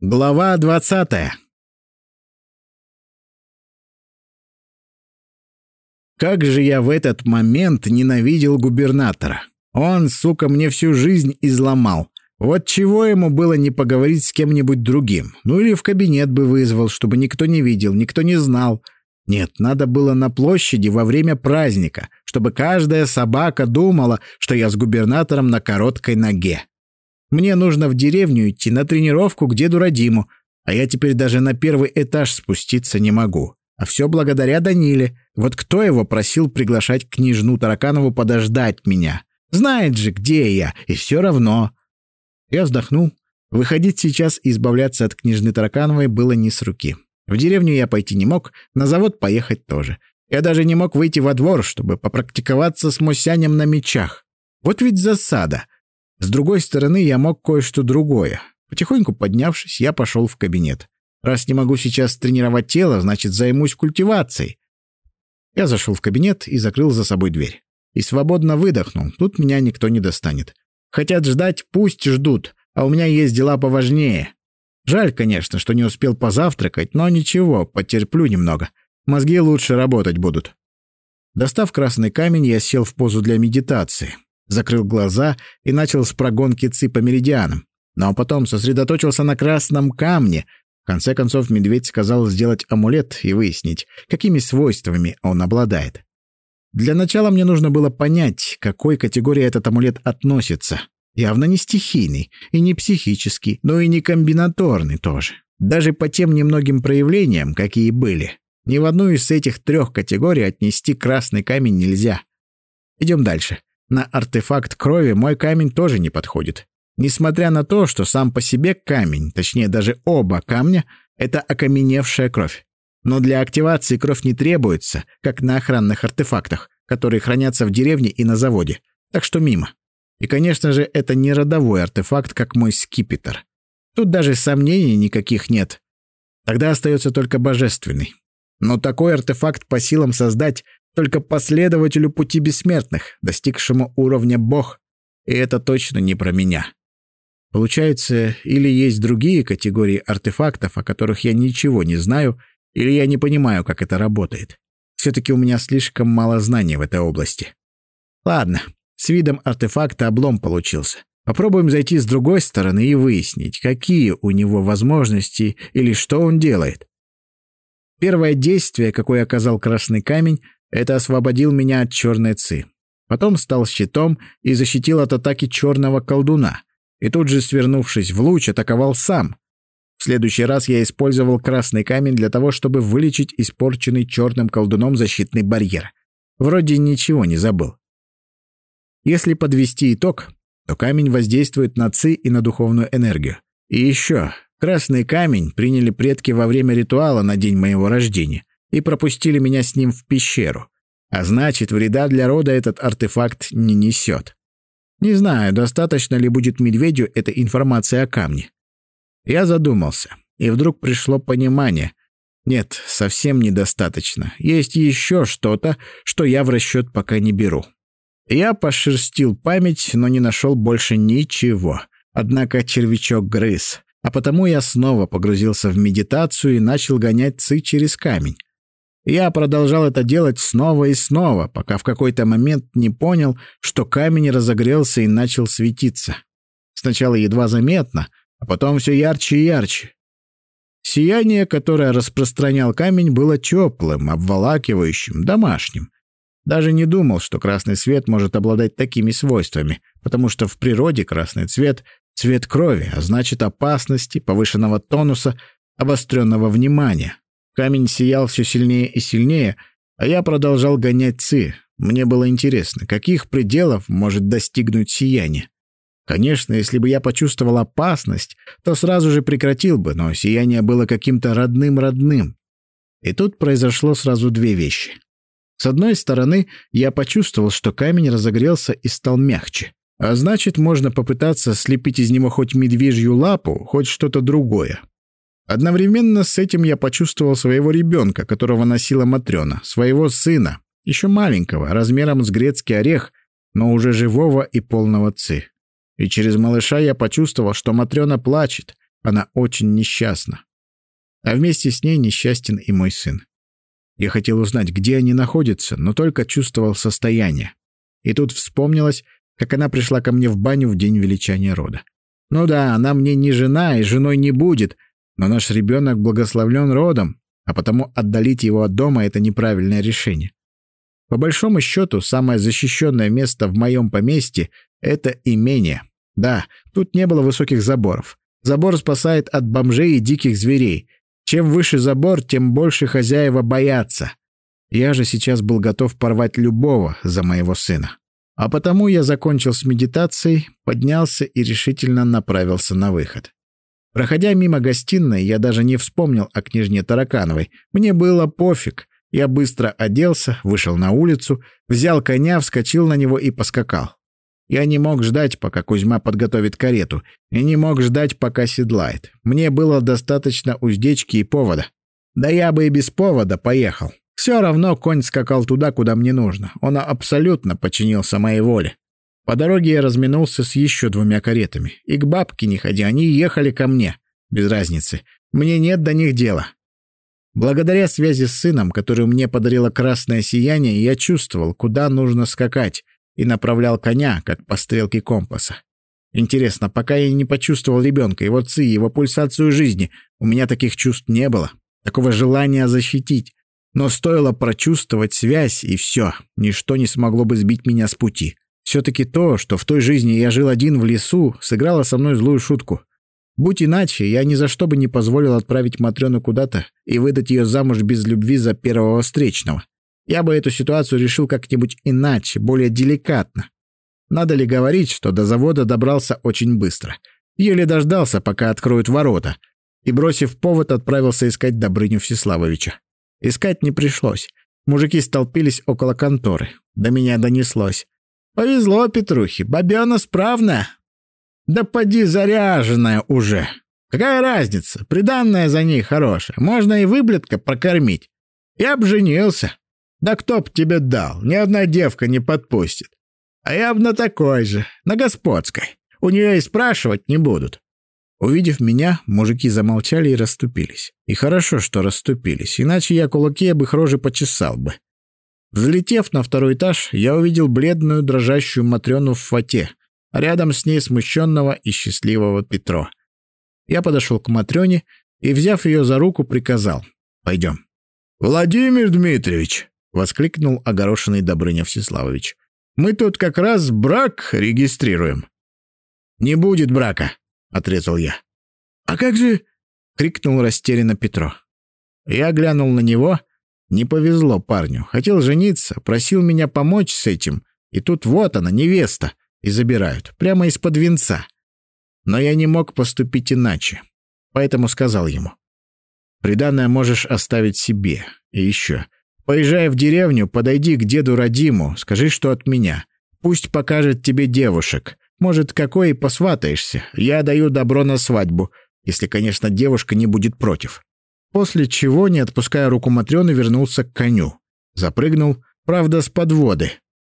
Глава двадцатая. Как же я в этот момент ненавидел губернатора. Он, сука, мне всю жизнь изломал. Вот чего ему было не поговорить с кем-нибудь другим? Ну или в кабинет бы вызвал, чтобы никто не видел, никто не знал. Нет, надо было на площади во время праздника, чтобы каждая собака думала, что я с губернатором на короткой ноге. Мне нужно в деревню идти на тренировку к деду Радиму, а я теперь даже на первый этаж спуститься не могу. А все благодаря Даниле. Вот кто его просил приглашать княжну Тараканову подождать меня? Знает же, где я, и все равно. Я вздохнул. Выходить сейчас и избавляться от княжны Таракановой было не с руки. В деревню я пойти не мог, на завод поехать тоже. Я даже не мог выйти во двор, чтобы попрактиковаться с Мосянем на мечах. Вот ведь засада. С другой стороны, я мог кое-что другое. Потихоньку поднявшись, я пошел в кабинет. Раз не могу сейчас тренировать тело, значит, займусь культивацией. Я зашел в кабинет и закрыл за собой дверь. И свободно выдохнул. Тут меня никто не достанет. Хотят ждать, пусть ждут, а у меня есть дела поважнее. Жаль, конечно, что не успел позавтракать, но ничего, потерплю немного. Мозги лучше работать будут. Достав красный камень, я сел в позу для медитации закрыл глаза и начал с прогонки ЦИ по меридианам. Но потом сосредоточился на красном камне. В конце концов, медведь сказал сделать амулет и выяснить, какими свойствами он обладает. Для начала мне нужно было понять, какой категории этот амулет относится. Явно не стихийный, и не психический, но и не комбинаторный тоже. Даже по тем немногим проявлениям, какие были. Ни в одну из этих трех категорий отнести красный камень нельзя. Идем дальше. На артефакт крови мой камень тоже не подходит. Несмотря на то, что сам по себе камень, точнее даже оба камня, это окаменевшая кровь. Но для активации кровь не требуется, как на охранных артефактах, которые хранятся в деревне и на заводе. Так что мимо. И, конечно же, это не родовой артефакт, как мой скипетр. Тут даже сомнений никаких нет. Тогда остается только божественный. Но такой артефакт по силам создать только последователю пути бессмертных, достигшему уровня бог, и это точно не про меня. Получается, или есть другие категории артефактов, о которых я ничего не знаю, или я не понимаю, как это работает. Все-таки у меня слишком мало знаний в этой области. Ладно, с видом артефакта облом получился. Попробуем зайти с другой стороны и выяснить, какие у него возможности или что он делает. Первое действие, какое оказал красный камень, это освободил меня от черной ци. Потом стал щитом и защитил от атаки черного колдуна. И тут же, свернувшись в луч, атаковал сам. В следующий раз я использовал красный камень для того, чтобы вылечить испорченный черным колдуном защитный барьер. Вроде ничего не забыл. Если подвести итог, то камень воздействует на ци и на духовную энергию. И еще, красный камень приняли предки во время ритуала на день моего рождения и пропустили меня с ним в пещеру. А значит, вреда для рода этот артефакт не несет. Не знаю, достаточно ли будет медведю эта информация о камне. Я задумался, и вдруг пришло понимание. Нет, совсем недостаточно. Есть еще что-то, что я в расчет пока не беру. Я пошерстил память, но не нашел больше ничего. Однако червячок грыз. А потому я снова погрузился в медитацию и начал гонять ци через камень. Я продолжал это делать снова и снова, пока в какой-то момент не понял, что камень разогрелся и начал светиться. Сначала едва заметно, а потом все ярче и ярче. Сияние, которое распространял камень, было теплым, обволакивающим, домашним. Даже не думал, что красный свет может обладать такими свойствами, потому что в природе красный цвет — цвет крови, а значит опасности, повышенного тонуса, обостренного внимания. Камень сиял все сильнее и сильнее, а я продолжал гонять ци. Мне было интересно, каких пределов может достигнуть сияние. Конечно, если бы я почувствовал опасность, то сразу же прекратил бы, но сияние было каким-то родным-родным. И тут произошло сразу две вещи. С одной стороны, я почувствовал, что камень разогрелся и стал мягче. А значит, можно попытаться слепить из него хоть медвежью лапу, хоть что-то другое. Одновременно с этим я почувствовал своего ребенка, которого носила Матрена, своего сына, еще маленького, размером с грецкий орех, но уже живого и полного ци. И через малыша я почувствовал, что Матрена плачет, Она очень несчастна. А вместе с ней несчастен и мой сын. Я хотел узнать, где они находятся, но только чувствовал состояние. И тут вспомнилось, как она пришла ко мне в баню в день величания рода. Ну да, она мне не жена и женой не будет, но наш ребенок благословлен родом, а потому отдалить его от дома — это неправильное решение. По большому счету, самое защищенное место в моем поместье — это имение. Да, тут не было высоких заборов. Забор спасает от бомжей и диких зверей. Чем выше забор, тем больше хозяева боятся. Я же сейчас был готов порвать любого за моего сына. А потому я закончил с медитацией, поднялся и решительно направился на выход. Проходя мимо гостиной, я даже не вспомнил о княжне Таракановой. Мне было пофиг. Я быстро оделся, вышел на улицу, взял коня, вскочил на него и поскакал. Я не мог ждать, пока Кузьма подготовит карету, и не мог ждать, пока седлает. Мне было достаточно уздечки и повода. Да я бы и без повода поехал. Все равно конь скакал туда, куда мне нужно. Он абсолютно подчинился моей воле. По дороге я разминулся с еще двумя каретами. И к бабке не ходи, они ехали ко мне. Без разницы. Мне нет до них дела. Благодаря связи с сыном, который мне подарило красное сияние, я чувствовал, куда нужно скакать, и направлял коня, как по стрелке компаса. Интересно, пока я не почувствовал ребенка, его ци, его пульсацию жизни, у меня таких чувств не было, такого желания защитить. Но стоило прочувствовать связь, и все, ничто не смогло бы сбить меня с пути. Все-таки то, что в той жизни я жил один в лесу, сыграло со мной злую шутку. Будь иначе, я ни за что бы не позволил отправить Матрёну куда-то и выдать ее замуж без любви за первого встречного. Я бы эту ситуацию решил как-нибудь иначе, более деликатно. Надо ли говорить, что до завода добрался очень быстро. Еле дождался, пока откроют ворота. И, бросив повод, отправился искать Добрыню Всеславовича. Искать не пришлось. Мужики столпились около конторы. До меня донеслось. Повезло Петрухе, бабёна справная. Да поди заряженная уже. Какая разница, приданная за ней хорошая, можно и выблетка прокормить. Я б женился. Да кто б тебе дал, ни одна девка не подпустит. А я б на такой же, на господской. У нее и спрашивать не будут. Увидев меня, мужики замолчали и расступились. И хорошо, что расступились, иначе я кулаки об их рожи почесал бы. Взлетев на второй этаж, я увидел бледную, дрожащую Матрёну в фате, а рядом с ней смущенного и счастливого Петро. Я подошел к Матрёне и, взяв ее за руку, приказал «Пойдем». «Владимир Дмитриевич!» — воскликнул огорошенный Добрыня Всеславович. «Мы тут как раз брак регистрируем». «Не будет брака», — отрезал я. «А как же...» — крикнул растерянно Петро. Я глянул на него — не повезло парню. Хотел жениться, просил меня помочь с этим. И тут вот она, невеста. И забирают. Прямо из-под венца. Но я не мог поступить иначе. Поэтому сказал ему. Приданное можешь оставить себе. И еще. Поезжай в деревню, подойди к деду Радиму, скажи, что от меня. Пусть покажет тебе девушек. Может, какой и посватаешься. Я даю добро на свадьбу, если, конечно, девушка не будет против. После чего, не отпуская руку Матрёны, вернулся к коню. Запрыгнул, правда, с подводы,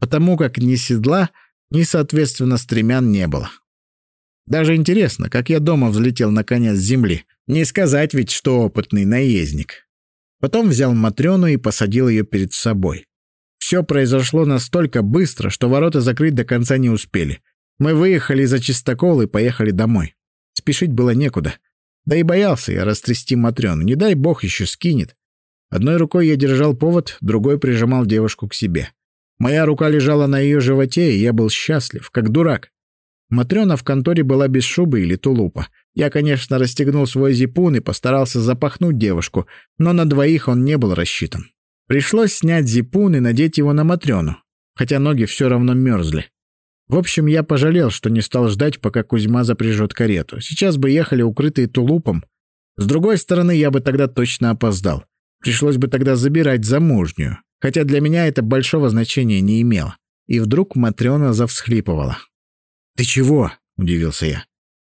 потому как ни седла, ни, соответственно, стремян не было. Даже интересно, как я дома взлетел на коня с земли. Не сказать ведь, что опытный наездник. Потом взял Матрёну и посадил ее перед собой. Все произошло настолько быстро, что ворота закрыть до конца не успели. Мы выехали за чистокол и поехали домой. Спешить было некуда. Да и боялся я растрясти Матрёну, не дай бог еще скинет. Одной рукой я держал повод, другой прижимал девушку к себе. Моя рука лежала на ее животе, и я был счастлив, как дурак. Матрёна в конторе была без шубы или тулупа. Я, конечно, расстегнул свой зипун и постарался запахнуть девушку, но на двоих он не был рассчитан. Пришлось снять зипун и надеть его на Матрёну, хотя ноги все равно мерзли. В общем, я пожалел, что не стал ждать, пока Кузьма запряжет карету. Сейчас бы ехали укрытые тулупом. С другой стороны, я бы тогда точно опоздал. Пришлось бы тогда забирать замужнюю. Хотя для меня это большого значения не имело. И вдруг Матрёна завсхлипывала. «Ты чего?» — удивился я.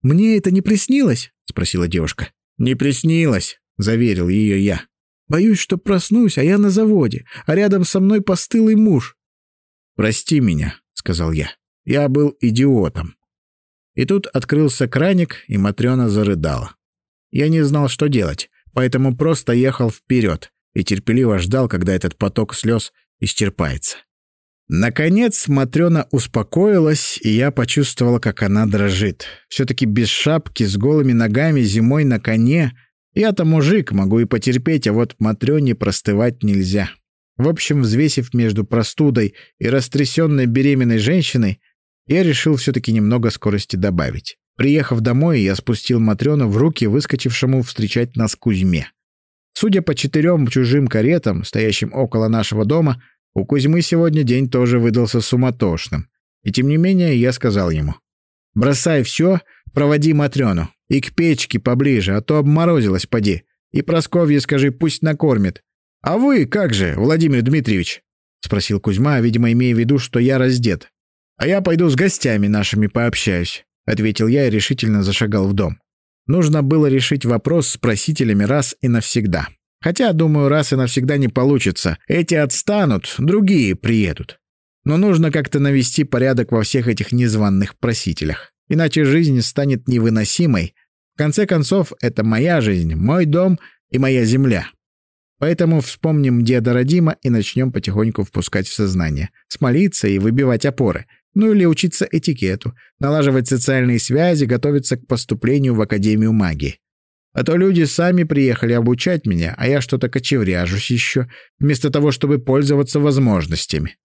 «Мне это не приснилось?» — спросила девушка. «Не приснилось», — заверил ее я. «Боюсь, что проснусь, а я на заводе, а рядом со мной постылый муж». «Прости меня», — сказал я. Я был идиотом. И тут открылся краник, и Матрёна зарыдала. Я не знал, что делать, поэтому просто ехал вперед и терпеливо ждал, когда этот поток слез исчерпается. Наконец Матрена успокоилась, и я почувствовал, как она дрожит. Все-таки без шапки, с голыми ногами, зимой на коне. Я-то мужик, могу и потерпеть, а вот Матрене простывать нельзя. В общем, взвесив между простудой и растрясенной беременной женщиной, я решил все-таки немного скорости добавить. Приехав домой, я спустил Матрёну в руки выскочившему встречать нас Кузьме. Судя по четырем чужим каретам, стоящим около нашего дома, у Кузьмы сегодня день тоже выдался суматошным. И тем не менее я сказал ему. «Бросай все, проводи Матрёну. И к печке поближе, а то обморозилась, поди. И Просковье скажи, пусть накормит. А вы как же, Владимир Дмитриевич?» — спросил Кузьма, видимо, имея в виду, что я раздет. «А я пойду с гостями нашими пообщаюсь», — ответил я и решительно зашагал в дом. Нужно было решить вопрос с просителями раз и навсегда. Хотя, думаю, раз и навсегда не получится. Эти отстанут, другие приедут. Но нужно как-то навести порядок во всех этих незваных просителях. Иначе жизнь станет невыносимой. В конце концов, это моя жизнь, мой дом и моя земля. Поэтому вспомним деда Родима и начнем потихоньку впускать в сознание. Смолиться и выбивать опоры. Ну или учиться этикету, налаживать социальные связи, готовиться к поступлению в Академию магии. А то люди сами приехали обучать меня, а я что-то кочевряжусь еще, вместо того, чтобы пользоваться возможностями.